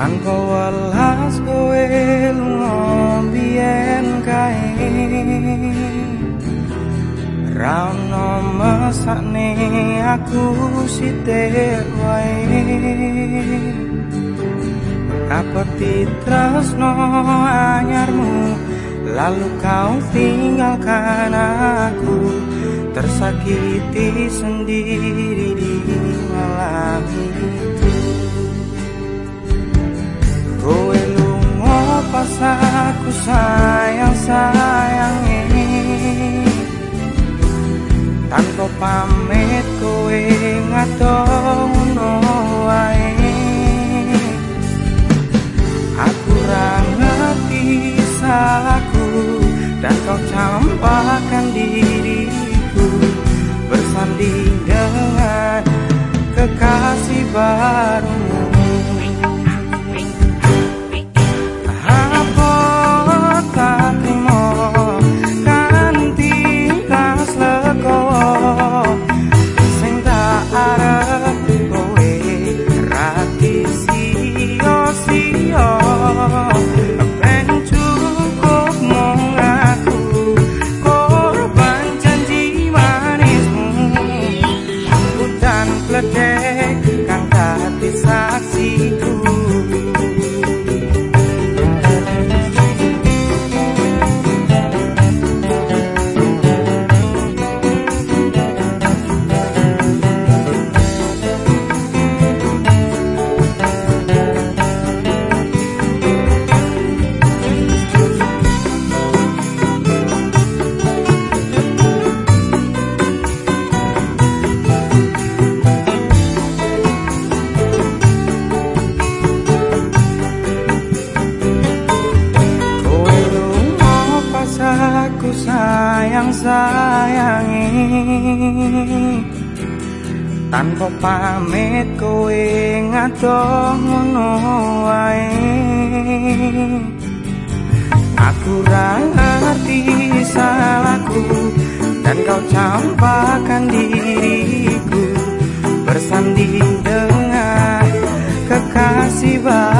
Tanpa welas kowe lunga biyen kae. Rauno mesakne aku sithik wae. Apa titresno anyarmu Lalu kau tinggalkan aku. Tersakiti sendiri di malam itu Kowe lunga pas aku sayang sayangi Tanpa pamit kowe ngadong no wae. Aku ra ngerti salahku dan kau campakkan diriku bersanding dengan kekasih barumu again. Sayangi. Tanpa pamit kowe ngadoh ngono wae. Aku ra ngerti salahku dan kau campakkan diriku bersanding dengan kekasih barumu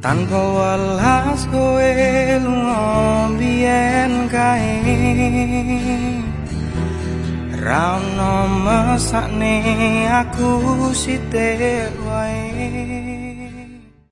Tanpa welas kowe lunga biyen kae. Rauno mesakne aku sithik wae